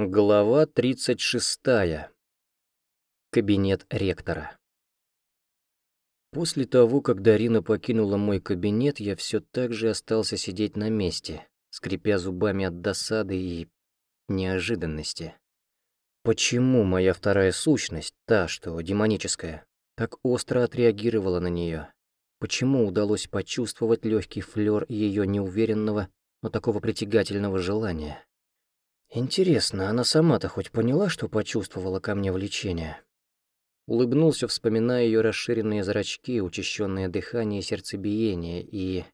Глава 36. Кабинет ректора. После того, как Дарина покинула мой кабинет, я все так же остался сидеть на месте, скрипя зубами от досады и неожиданности. Почему моя вторая сущность, та, что демоническая, так остро отреагировала на нее? Почему удалось почувствовать легкий флер ее неуверенного, но такого притягательного желания? Интересно, она сама-то хоть поняла, что почувствовала ко мне влечение? Улыбнулся, вспоминая ее расширенные зрачки, учащенное дыхание и сердцебиение и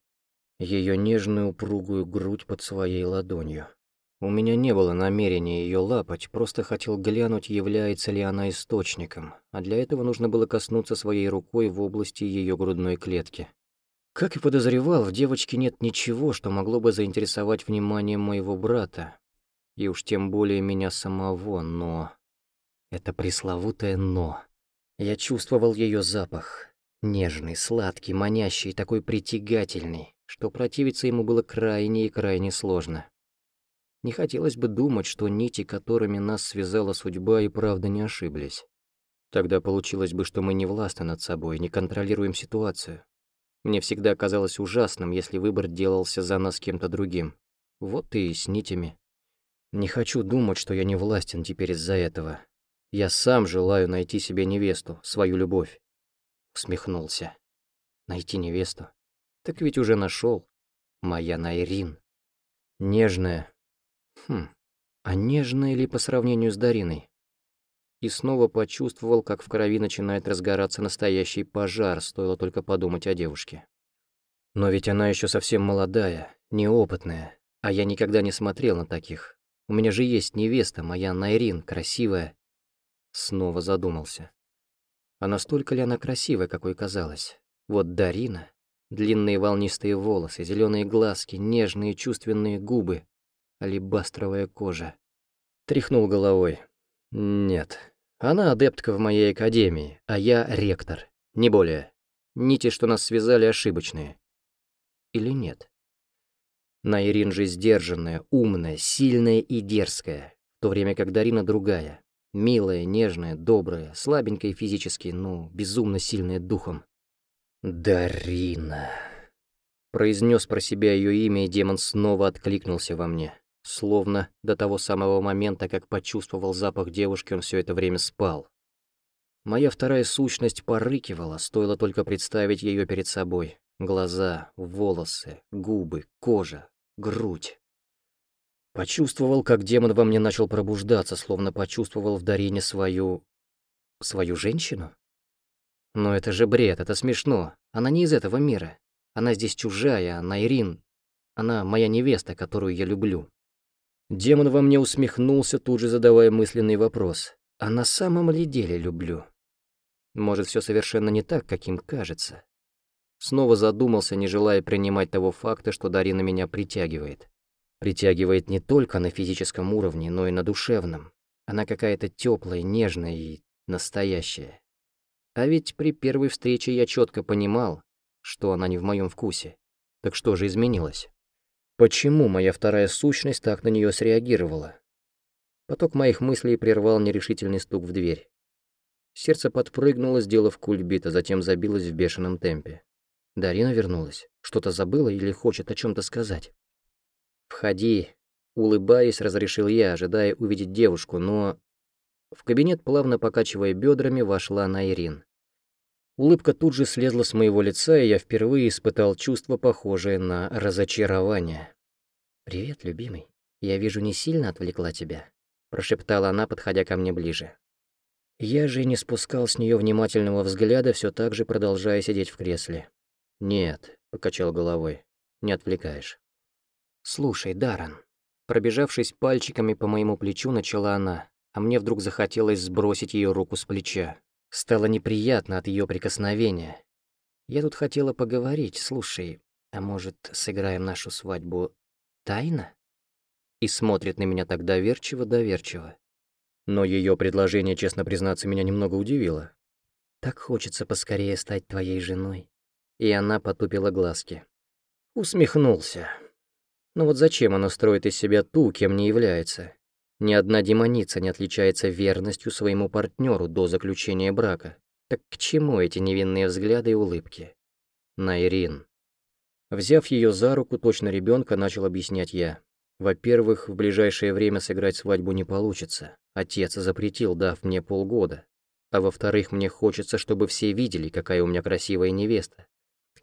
ее нежную упругую грудь под своей ладонью. У меня не было намерения ее лапать, просто хотел глянуть, является ли она источником, а для этого нужно было коснуться своей рукой в области ее грудной клетки. Как и подозревал, в девочке нет ничего, что могло бы заинтересовать внимание моего брата, и уж тем более меня самого, но... Это пресловутое «но». Я чувствовал ее запах. Нежный, сладкий, манящий, такой притягательный, что противиться ему было крайне и крайне сложно. Не хотелось бы думать, что нити, которыми нас связала судьба, и правда не ошиблись. Тогда получилось бы, что мы не властны над собой, не контролируем ситуацию. Мне всегда казалось ужасным, если выбор делался за нас кем-то другим. Вот и с нитями. Не хочу думать, что я не властен теперь из-за этого. Я сам желаю найти себе невесту, свою любовь. Усмехнулся. Найти невесту? Так ведь уже нашел. Моя Найрин. Нежная. Хм, а нежная ли по сравнению с Дариной? И снова почувствовал, как в крови начинает разгораться настоящий пожар, стоило только подумать о девушке. Но ведь она еще совсем молодая, неопытная, а я никогда не смотрел на таких. У меня же есть невеста, моя Найрин, красивая. Снова задумался. А настолько ли она красивая, какой казалась? Вот Дарина. Длинные волнистые волосы, зеленые глазки, нежные чувственные губы, алебастровая кожа. Тряхнул головой. Нет, она адептка в моей академии, а я ректор, не более. Нити, что нас связали, ошибочные. Или нет? Найрин же сдержанная, умная, сильная и дерзкая, в то время как Дарина другая. Милая, нежная, добрая, слабенькая физически, но безумно сильная духом. «Дарина...» Произнес про себя ее имя, и демон снова откликнулся во мне. Словно до того самого момента, как почувствовал запах девушки, он все это время спал. Моя вторая сущность порыкивала, стоило только представить ее перед собой. Глаза, волосы, губы, кожа, грудь. Почувствовал, как демон во мне начал пробуждаться, словно почувствовал в Дарине свою... свою женщину? Но это же бред, это смешно. Она не из этого мира. Она здесь чужая, она Ирин. Она моя невеста, которую я люблю. Демон во мне усмехнулся, тут же задавая мысленный вопрос. А на самом ли деле люблю? Может, все совершенно не так, каким кажется. Снова задумался, не желая принимать того факта, что Дарина меня притягивает. Притягивает не только на физическом уровне, но и на душевном. Она какая-то теплая, нежная и настоящая. А ведь при первой встрече я четко понимал, что она не в моем вкусе. Так что же изменилось? Почему моя вторая сущность так на нее среагировала? Поток моих мыслей прервал нерешительный стук в дверь. Сердце подпрыгнуло, сделав кульбит, а затем забилось в бешеном темпе. Дарина вернулась. Что-то забыла или хочет о чем то сказать. «Входи», — улыбаясь, разрешил я, ожидая увидеть девушку, но... В кабинет, плавно покачивая бедрами, вошла Найрин. Улыбка тут же слезла с моего лица, и я впервые испытал чувство, похожее на разочарование. «Привет, любимый. Я вижу, не сильно отвлекла тебя», — прошептала она, подходя ко мне ближе. Я же не спускал с нее внимательного взгляда, все так же продолжая сидеть в кресле. «Нет», — покачал головой, — «не отвлекаешь». «Слушай, Даррен», пробежавшись пальчиками по моему плечу, начала она, а мне вдруг захотелось сбросить ее руку с плеча. Стало неприятно от ее прикосновения. Я тут хотела поговорить, слушай, а может, сыграем нашу свадьбу тайно? И смотрит на меня так доверчиво-доверчиво. Но ее предложение, честно признаться, меня немного удивило. Так хочется поскорее стать твоей женой и она потупила глазки. Усмехнулся. Но ну вот зачем она строит из себя ту, кем не является? Ни одна демоница не отличается верностью своему партнеру до заключения брака. Так к чему эти невинные взгляды и улыбки? Найрин. Взяв ее за руку, точно ребенка, начал объяснять я. Во-первых, в ближайшее время сыграть свадьбу не получится. Отец запретил, дав мне полгода. А во-вторых, мне хочется, чтобы все видели, какая у меня красивая невеста.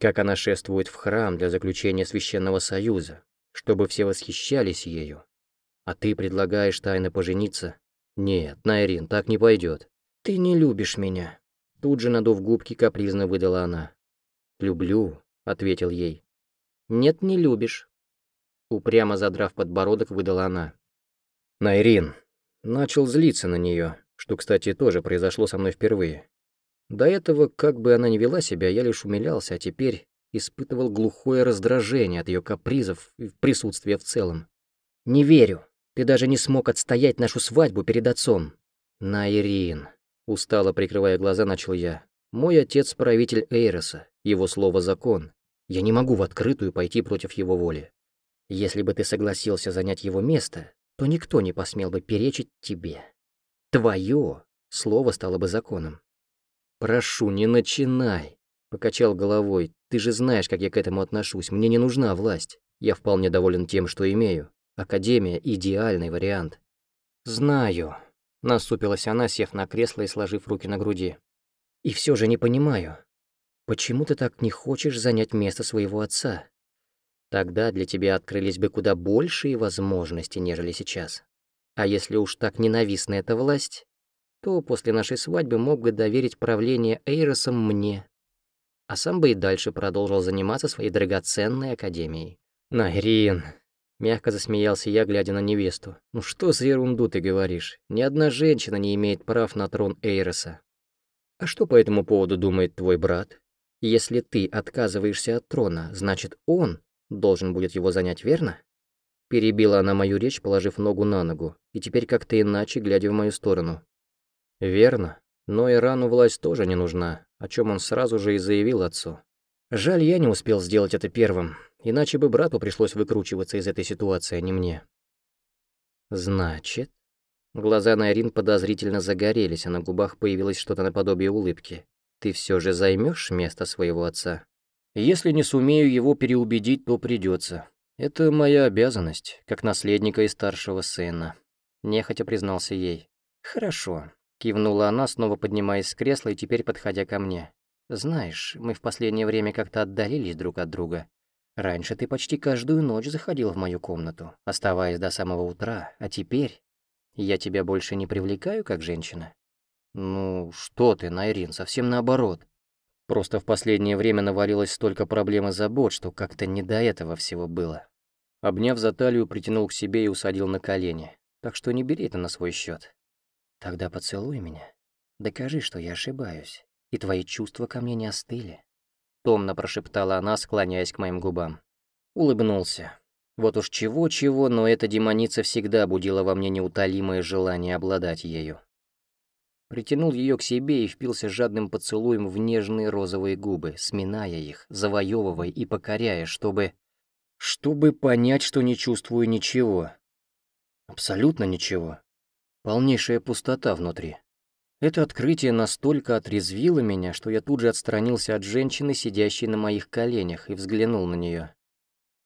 Как она шествует в храм для заключения священного союза. Чтобы все восхищались ею. А ты предлагаешь тайно пожениться? Нет, Найрин, так не пойдет. Ты не любишь меня. Тут же, надув губки, капризно выдала она. «Люблю», — ответил ей. «Нет, не любишь», — упрямо задрав подбородок, выдала она. Найрин. Начал злиться на нее, что, кстати, тоже произошло со мной впервые. До этого, как бы она ни вела себя, я лишь умилялся, а теперь испытывал глухое раздражение от ее капризов и присутствия в целом. «Не верю. Ты даже не смог отстоять нашу свадьбу перед отцом». «Найрин», — устало прикрывая глаза, начал я. «Мой отец — правитель Эйроса, его слово — закон. Я не могу в открытую пойти против его воли. Если бы ты согласился занять его место, то никто не посмел бы перечить тебе. Твое слово стало бы законом. «Прошу, не начинай», — покачал головой. «Ты же знаешь, как я к этому отношусь. Мне не нужна власть. Я вполне доволен тем, что имею. Академия — идеальный вариант». «Знаю», — насупилась она, сев на кресло и сложив руки на груди. «И все же не понимаю, почему ты так не хочешь занять место своего отца? Тогда для тебя открылись бы куда большие возможности, нежели сейчас. А если уж так ненавистна эта власть, то после нашей свадьбы мог бы доверить правление Эйросом мне, а сам бы и дальше продолжил заниматься своей драгоценной академией. «Найрин», — мягко засмеялся я, глядя на невесту, «ну что за ерунду ты говоришь? Ни одна женщина не имеет прав на трон Эйроса. А что по этому поводу думает твой брат? Если ты отказываешься от трона, значит, он должен будет его занять, верно?» Перебила она мою речь, положив ногу на ногу, и теперь как-то иначе, глядя в мою сторону. «Верно. Но Ирану власть тоже не нужна, о чем он сразу же и заявил отцу. Жаль, я не успел сделать это первым, иначе бы брату пришлось выкручиваться из этой ситуации, а не мне». «Значит...» Глаза Найрин подозрительно загорелись, а на губах появилось что-то наподобие улыбки. «Ты все же займешь место своего отца?» «Если не сумею его переубедить, то придется. Это моя обязанность, как наследника и старшего сына», — нехотя признался ей. «Хорошо. Кивнула она, снова поднимаясь с кресла и теперь подходя ко мне. «Знаешь, мы в последнее время как-то отдалились друг от друга. Раньше ты почти каждую ночь заходил в мою комнату, оставаясь до самого утра, а теперь я тебя больше не привлекаю как женщина?» «Ну, что ты, Найрин, совсем наоборот. Просто в последнее время навалилось столько проблем и забот, что как-то не до этого всего было». Обняв за талию, притянул к себе и усадил на колени. «Так что не бери это на свой счет. Тогда поцелуй меня. Докажи, что я ошибаюсь, и твои чувства ко мне не остыли. Томно прошептала она, склоняясь к моим губам. Улыбнулся. Вот уж чего-чего, но эта демоница всегда будила во мне неутолимое желание обладать ею. Притянул ее к себе и впился жадным поцелуем в нежные розовые губы, сминая их, завоевывая и покоряя, чтобы... Чтобы понять, что не чувствую ничего. Абсолютно ничего. Полнейшая пустота внутри. Это открытие настолько отрезвило меня, что я тут же отстранился от женщины, сидящей на моих коленях, и взглянул на нее.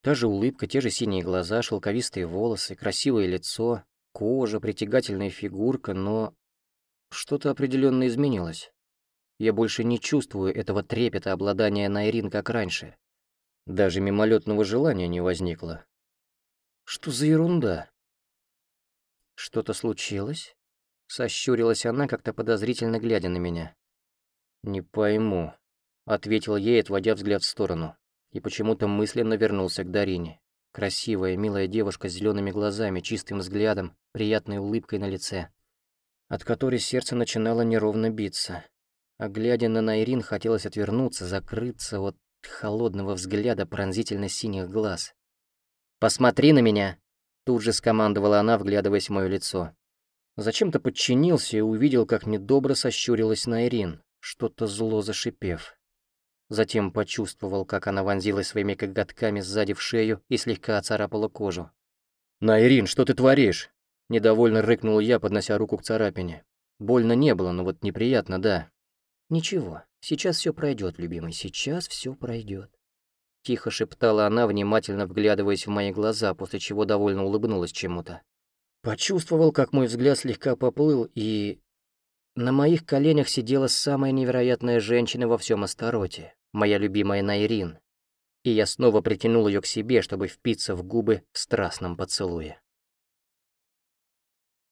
Та же улыбка, те же синие глаза, шелковистые волосы, красивое лицо, кожа, притягательная фигурка, но что-то определенно изменилось. Я больше не чувствую этого трепета обладания Найрин, как раньше. Даже мимолетного желания не возникло. Что за ерунда? «Что-то случилось?» Сощурилась она, как-то подозрительно глядя на меня. «Не пойму», — ответил ей, отводя взгляд в сторону, и почему-то мысленно вернулся к Дарине. Красивая, милая девушка с зелеными глазами, чистым взглядом, приятной улыбкой на лице, от которой сердце начинало неровно биться. А глядя на Найрин, хотелось отвернуться, закрыться от холодного взгляда пронзительно синих глаз. «Посмотри на меня!» Тут же скомандовала она, вглядываясь в моё лицо. Зачем-то подчинился и увидел, как недобро сощурилась Найрин, что-то зло зашипев. Затем почувствовал, как она вонзилась своими коготками сзади в шею и слегка оцарапала кожу. «Найрин, что ты творишь?» Недовольно рыкнул я, поднося руку к царапине. Больно не было, но вот неприятно, да. Ничего, сейчас все пройдет, любимый, сейчас все пройдет. Тихо шептала она, внимательно вглядываясь в мои глаза, после чего довольно улыбнулась чему-то. Почувствовал, как мой взгляд слегка поплыл, и... На моих коленях сидела самая невероятная женщина во всем Астароте, моя любимая Найрин. И я снова притянул ее к себе, чтобы впиться в губы в страстном поцелуе.